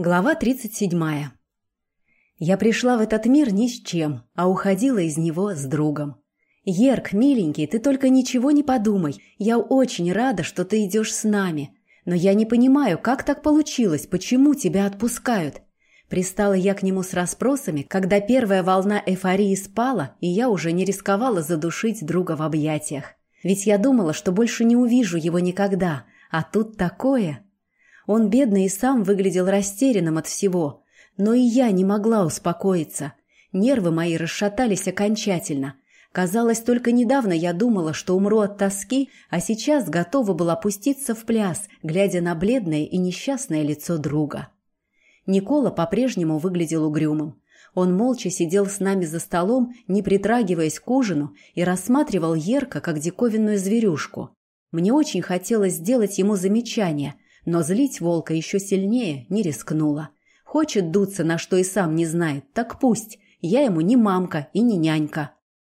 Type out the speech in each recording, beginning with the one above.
Глава 37. Я пришла в этот мир ни с чем, а уходила из него с другом. Ерк, миленький, ты только ничего не подумай. Я очень рада, что ты идешь с нами. Но я не понимаю, как так получилось, почему тебя отпускают. Пристала я к нему с расспросами, когда первая волна эйфории спала, и я уже не рисковала задушить друга в объятиях. Ведь я думала, что больше не увижу его никогда, а тут такое... Он, бедный, и сам выглядел растерянным от всего. Но и я не могла успокоиться. Нервы мои расшатались окончательно. Казалось, только недавно я думала, что умру от тоски, а сейчас готова была пуститься в пляс, глядя на бледное и несчастное лицо друга. Никола по-прежнему выглядел угрюмым. Он молча сидел с нами за столом, не притрагиваясь к ужину, и рассматривал Ерка как диковинную зверюшку. Мне очень хотелось сделать ему замечание – но злить волка еще сильнее не рискнула. Хочет дуться, на что и сам не знает, так пусть. Я ему не мамка и не нянька.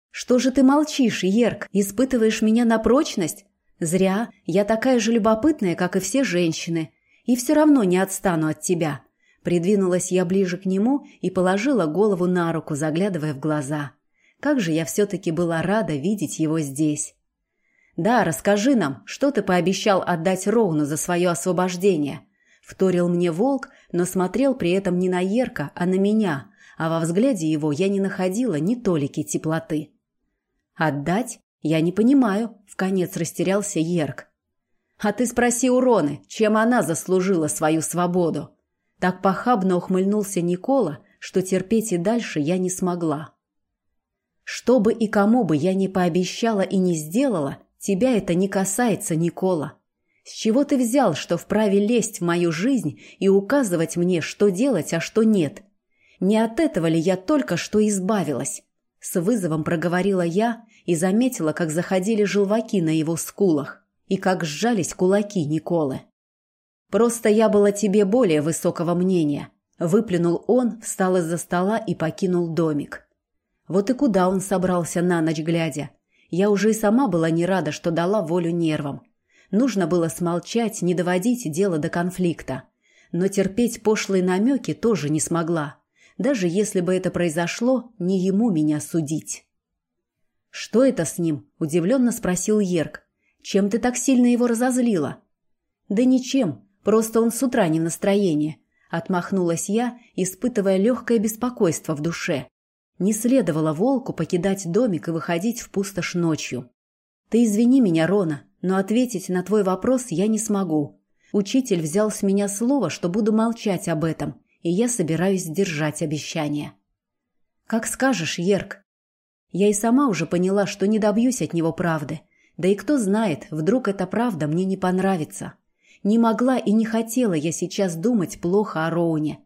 «Что же ты молчишь, Ерк? Испытываешь меня на прочность?» «Зря. Я такая же любопытная, как и все женщины. И все равно не отстану от тебя». Придвинулась я ближе к нему и положила голову на руку, заглядывая в глаза. Как же я все-таки была рада видеть его здесь. «Да, расскажи нам, что ты пообещал отдать Роуну за свое освобождение?» Вторил мне волк, но смотрел при этом не на Ерка, а на меня, а во взгляде его я не находила ни толики теплоты. «Отдать? Я не понимаю», — вконец растерялся Ерк. «А ты спроси у Роны, чем она заслужила свою свободу». Так похабно ухмыльнулся Никола, что терпеть и дальше я не смогла. Что бы и кому бы я не пообещала и не сделала, Тебя это не касается, Никола. С чего ты взял, что вправе лезть в мою жизнь и указывать мне, что делать, а что нет? Не от этого ли я только что избавилась? С вызовом проговорила я и заметила, как заходили желваки на его скулах и как сжались кулаки Николы. «Просто я была тебе более высокого мнения», — выплюнул он, встал из-за стола и покинул домик. Вот и куда он собрался на ночь глядя? Я уже и сама была не рада, что дала волю нервам. Нужно было смолчать, не доводить дело до конфликта. Но терпеть пошлые намеки тоже не смогла. Даже если бы это произошло, не ему меня судить. «Что это с ним?» – удивленно спросил Ерк. «Чем ты так сильно его разозлила?» «Да ничем, просто он с утра не в настроении», – отмахнулась я, испытывая легкое беспокойство в душе. Не следовало волку покидать домик и выходить в пустошь ночью. «Ты извини меня, Рона, но ответить на твой вопрос я не смогу. Учитель взял с меня слово, что буду молчать об этом, и я собираюсь сдержать обещание». «Как скажешь, Ерк». Я и сама уже поняла, что не добьюсь от него правды. Да и кто знает, вдруг эта правда мне не понравится. Не могла и не хотела я сейчас думать плохо о Роуне.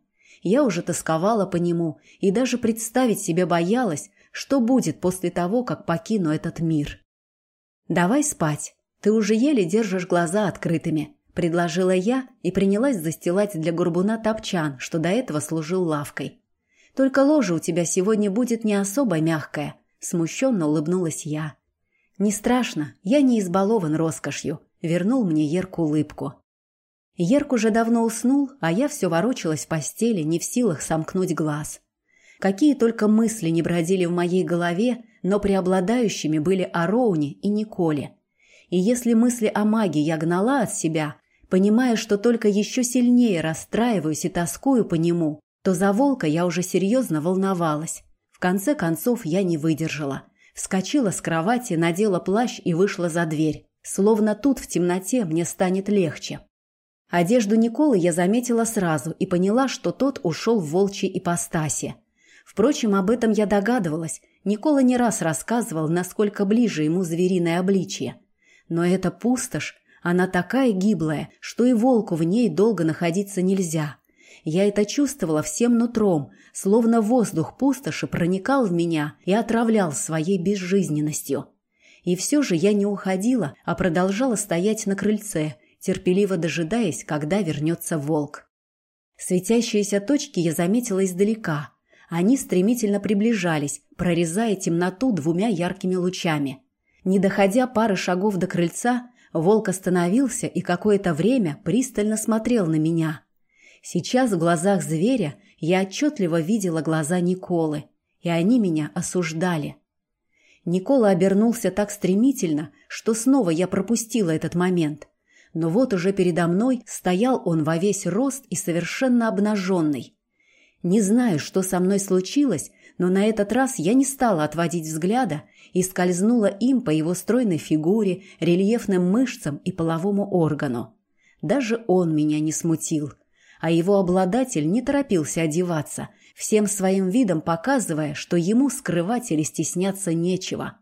Я уже тосковала по нему и даже представить себе боялась, что будет после того, как покину этот мир. «Давай спать. Ты уже еле держишь глаза открытыми», – предложила я и принялась застилать для горбуна топчан, что до этого служил лавкой. «Только ложа у тебя сегодня будет не особо мягкая», – смущенно улыбнулась я. «Не страшно, я не избалован роскошью», – вернул мне Ерку улыбку. Ерк уже давно уснул, а я все ворочалась в постели, не в силах сомкнуть глаз. Какие только мысли не бродили в моей голове, но преобладающими были о Роуне и Николе. И если мысли о магии я гнала от себя, понимая, что только еще сильнее расстраиваюсь и тоскую по нему, то за волка я уже серьезно волновалась. В конце концов я не выдержала. Вскочила с кровати, надела плащ и вышла за дверь. Словно тут в темноте мне станет легче. Одежду Николы я заметила сразу и поняла, что тот ушел в волчьей ипостаси. Впрочем, об этом я догадывалась. Никола не раз рассказывал, насколько ближе ему звериное обличье. Но эта пустошь, она такая гиблая, что и волку в ней долго находиться нельзя. Я это чувствовала всем нутром, словно воздух пустоши проникал в меня и отравлял своей безжизненностью. И все же я не уходила, а продолжала стоять на крыльце, терпеливо дожидаясь, когда вернется волк. Светящиеся точки я заметила издалека. Они стремительно приближались, прорезая темноту двумя яркими лучами. Не доходя пары шагов до крыльца, волк остановился и какое-то время пристально смотрел на меня. Сейчас в глазах зверя я отчетливо видела глаза Николы, и они меня осуждали. Никола обернулся так стремительно, что снова я пропустила этот момент. Но вот уже передо мной стоял он во весь рост и совершенно обнаженный. Не знаю, что со мной случилось, но на этот раз я не стала отводить взгляда и скользнула им по его стройной фигуре, рельефным мышцам и половому органу. Даже он меня не смутил, а его обладатель не торопился одеваться, всем своим видом показывая, что ему скрывать или стесняться нечего.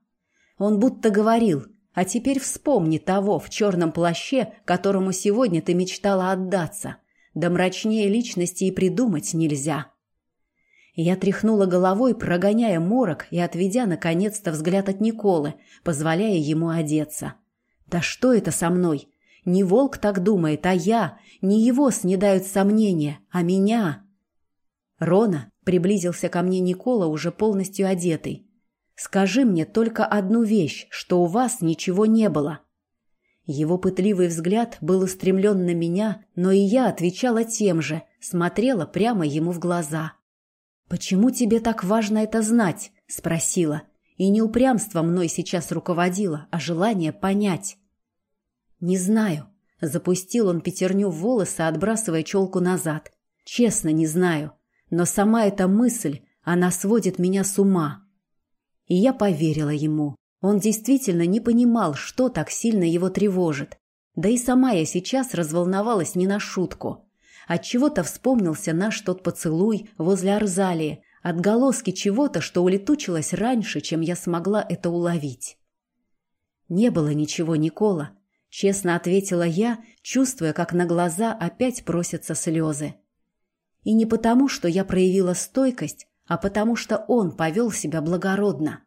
Он будто говорил «А теперь вспомни того в черном плаще, которому сегодня ты мечтала отдаться. Да мрачнее личности и придумать нельзя». Я тряхнула головой, прогоняя морок и отведя, наконец-то, взгляд от Николы, позволяя ему одеться. «Да что это со мной? Не волк так думает, а я. Не его снедают сомнения, а меня». «Рона», — приблизился ко мне Никола, уже полностью одетый. «Скажи мне только одну вещь, что у вас ничего не было». Его пытливый взгляд был устремлен на меня, но и я отвечала тем же, смотрела прямо ему в глаза. «Почему тебе так важно это знать?» – спросила. И не упрямство мной сейчас руководило, а желание понять. «Не знаю». Запустил он пятерню в волосы, отбрасывая челку назад. «Честно, не знаю. Но сама эта мысль, она сводит меня с ума». И я поверила ему. Он действительно не понимал, что так сильно его тревожит. Да и сама я сейчас разволновалась не на шутку. Отчего-то вспомнился наш тот поцелуй возле Арзалии, отголоски чего-то, что улетучилось раньше, чем я смогла это уловить. «Не было ничего, Никола», — честно ответила я, чувствуя, как на глаза опять просятся слезы. И не потому, что я проявила стойкость, а потому что он повел себя благородно.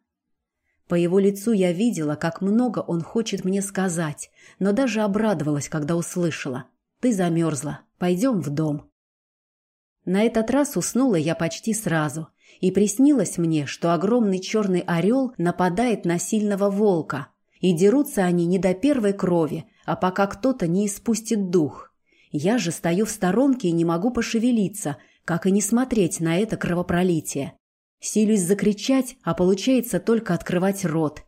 По его лицу я видела, как много он хочет мне сказать, но даже обрадовалась, когда услышала. «Ты замерзла. Пойдем в дом. На этот раз уснула я почти сразу, и приснилось мне, что огромный черный орел нападает на сильного волка, и дерутся они не до первой крови, а пока кто-то не испустит дух. Я же стою в сторонке и не могу пошевелиться, как и не смотреть на это кровопролитие. Силюсь закричать, а получается только открывать рот.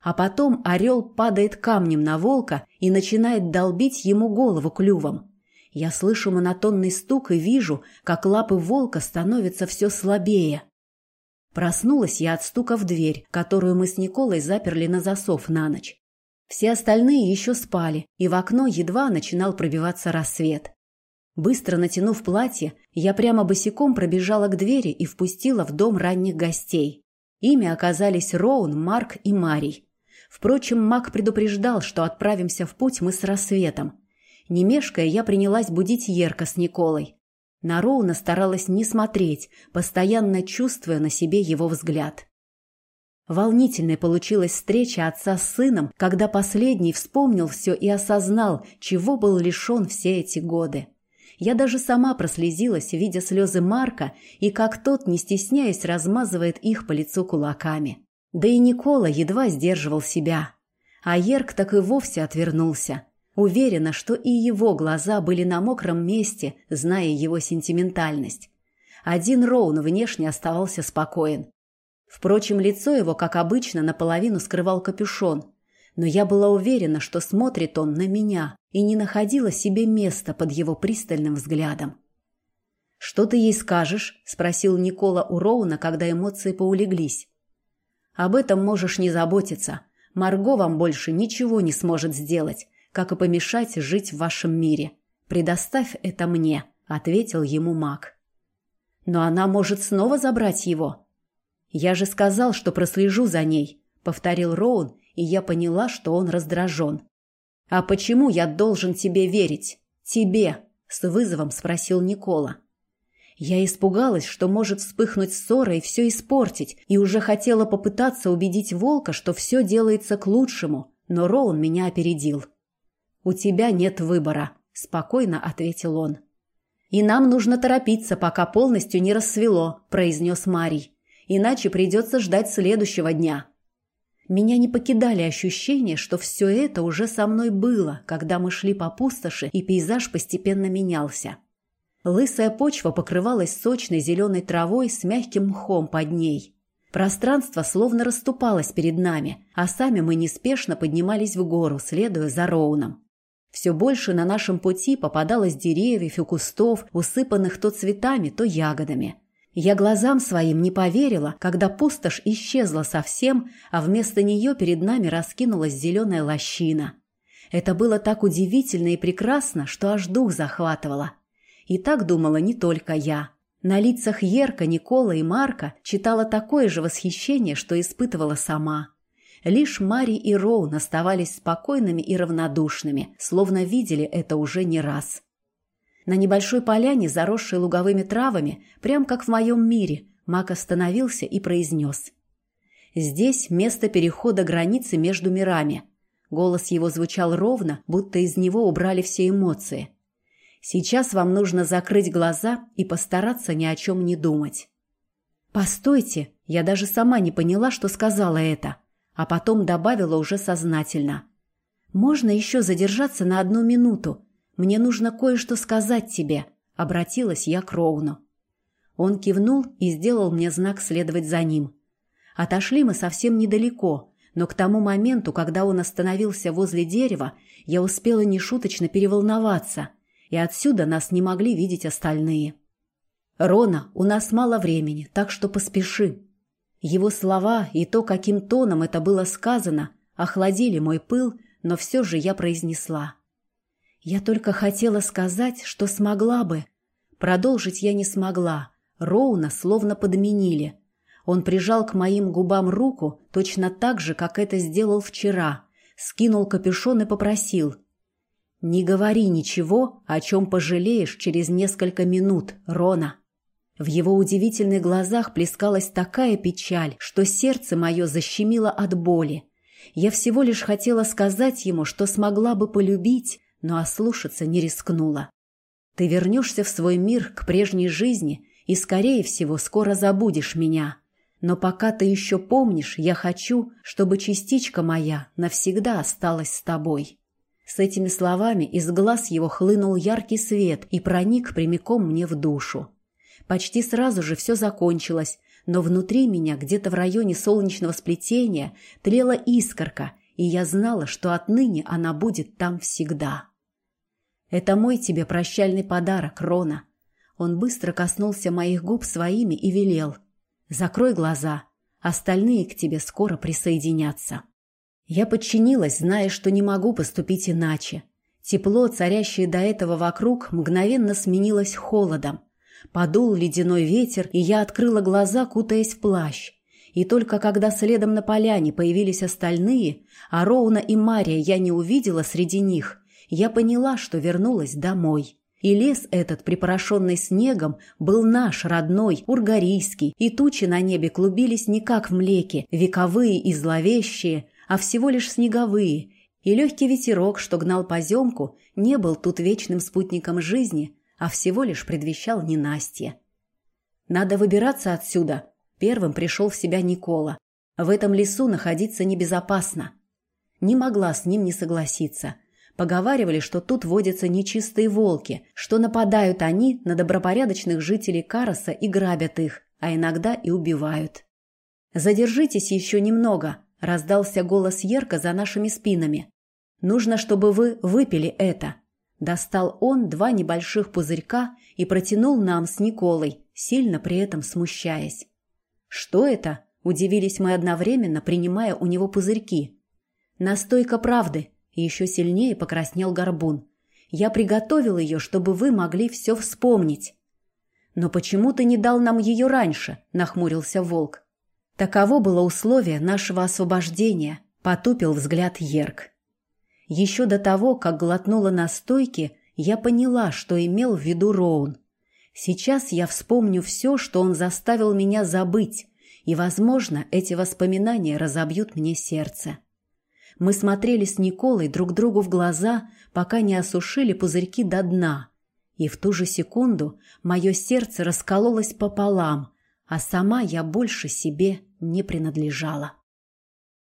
А потом орел падает камнем на волка и начинает долбить ему голову клювом. Я слышу монотонный стук и вижу, как лапы волка становятся все слабее. Проснулась я от стука в дверь, которую мы с Николой заперли на засов на ночь. Все остальные еще спали, и в окно едва начинал пробиваться рассвет. Быстро натянув платье, я прямо босиком пробежала к двери и впустила в дом ранних гостей. Ими оказались Роун, Марк и Марий. Впрочем, Мак предупреждал, что отправимся в путь мы с рассветом. Не мешкая, я принялась будить Ерка с Николой. На Роуна старалась не смотреть, постоянно чувствуя на себе его взгляд. Волнительной получилась встреча отца с сыном, когда последний вспомнил все и осознал, чего был лишен все эти годы. Я даже сама прослезилась, видя слезы Марка, и как тот, не стесняясь, размазывает их по лицу кулаками. Да и Никола едва сдерживал себя. А Ерк так и вовсе отвернулся. Уверена, что и его глаза были на мокром месте, зная его сентиментальность. Один Роун внешне оставался спокоен. Впрочем, лицо его, как обычно, наполовину скрывал капюшон. Но я была уверена, что смотрит он на меня и не находила себе места под его пристальным взглядом. «Что ты ей скажешь?» – спросил Никола у Роуна, когда эмоции поулеглись. «Об этом можешь не заботиться. Марго вам больше ничего не сможет сделать как и помешать жить в вашем мире. Предоставь это мне», — ответил ему маг. «Но она может снова забрать его». «Я же сказал, что прослежу за ней», — повторил Роун, и я поняла, что он раздражен. «А почему я должен тебе верить? Тебе?» — с вызовом спросил Никола. Я испугалась, что может вспыхнуть ссора и все испортить, и уже хотела попытаться убедить волка, что все делается к лучшему, но Роун меня опередил. «У тебя нет выбора», – спокойно ответил он. «И нам нужно торопиться, пока полностью не рассвело», – произнес Марий. «Иначе придется ждать следующего дня». Меня не покидали ощущения, что все это уже со мной было, когда мы шли по пустоши, и пейзаж постепенно менялся. Лысая почва покрывалась сочной зеленой травой с мягким мхом под ней. Пространство словно расступалось перед нами, а сами мы неспешно поднимались в гору, следуя за Роуном. Все больше на нашем пути попадалось деревьев и кустов, усыпанных то цветами, то ягодами. Я глазам своим не поверила, когда пустошь исчезла совсем, а вместо нее перед нами раскинулась зеленая лощина. Это было так удивительно и прекрасно, что аж дух захватывало. И так думала не только я. На лицах Ерка, Никола и Марка читала такое же восхищение, что испытывала сама. Лишь Мари и Роун оставались спокойными и равнодушными, словно видели это уже не раз. На небольшой поляне, заросшей луговыми травами, прям как в моем мире, Мак остановился и произнес. «Здесь место перехода границы между мирами». Голос его звучал ровно, будто из него убрали все эмоции. «Сейчас вам нужно закрыть глаза и постараться ни о чем не думать». «Постойте!» Я даже сама не поняла, что сказала это, а потом добавила уже сознательно. «Можно еще задержаться на одну минуту? Мне нужно кое-что сказать тебе», — обратилась я к Роуну. Он кивнул и сделал мне знак следовать за ним. Отошли мы совсем недалеко, но к тому моменту, когда он остановился возле дерева, я успела нешуточно переволноваться, и отсюда нас не могли видеть остальные. «Рона, у нас мало времени, так что поспеши». Его слова и то, каким тоном это было сказано, охладили мой пыл, но все же я произнесла. Я только хотела сказать, что смогла бы. Продолжить я не смогла. Роуна словно подменили. Он прижал к моим губам руку точно так же, как это сделал вчера. Скинул капюшон и попросил. «Не говори ничего, о чем пожалеешь через несколько минут, Рона». В его удивительных глазах плескалась такая печаль, что сердце мое защемило от боли. Я всего лишь хотела сказать ему, что смогла бы полюбить, но ослушаться не рискнула. Ты вернешься в свой мир к прежней жизни и, скорее всего, скоро забудешь меня. Но пока ты еще помнишь, я хочу, чтобы частичка моя навсегда осталась с тобой». С этими словами из глаз его хлынул яркий свет и проник прямиком мне в душу. Почти сразу же все закончилось, но внутри меня, где-то в районе солнечного сплетения, тлела искорка, и я знала, что отныне она будет там всегда. Это мой тебе прощальный подарок, Рона. Он быстро коснулся моих губ своими и велел. Закрой глаза. Остальные к тебе скоро присоединятся. Я подчинилась, зная, что не могу поступить иначе. Тепло, царящее до этого вокруг, мгновенно сменилось холодом. Подул ледяной ветер, и я открыла глаза, кутаясь в плащ. И только когда следом на поляне появились остальные, а Роуна и Мария я не увидела среди них, я поняла, что вернулась домой. И лес этот, припорошенный снегом, был наш, родной, ургарийский, и тучи на небе клубились не как в млеке, вековые и зловещие, а всего лишь снеговые, и легкий ветерок, что гнал поземку, не был тут вечным спутником жизни, а всего лишь предвещал ненастье. «Надо выбираться отсюда», — первым пришел в себя Никола. «В этом лесу находиться небезопасно». Не могла с ним не согласиться. Поговаривали, что тут водятся нечистые волки, что нападают они на добропорядочных жителей Кароса и грабят их, а иногда и убивают. «Задержитесь еще немного», – раздался голос Ерка за нашими спинами. «Нужно, чтобы вы выпили это». Достал он два небольших пузырька и протянул нам с Николой, сильно при этом смущаясь. «Что это?» – удивились мы одновременно, принимая у него пузырьки. «Настойка правды», еще сильнее покраснел горбун. «Я приготовил ее, чтобы вы могли все вспомнить». «Но почему ты не дал нам ее раньше?» – нахмурился волк. «Таково было условие нашего освобождения», – потупил взгляд Ерк. Еще до того, как глотнула настойки, я поняла, что имел в виду Роун. Сейчас я вспомню все, что он заставил меня забыть, и, возможно, эти воспоминания разобьют мне сердце. Мы смотрели с Николой друг другу в глаза, пока не осушили пузырьки до дна. И в ту же секунду мое сердце раскололось пополам, а сама я больше себе не принадлежала.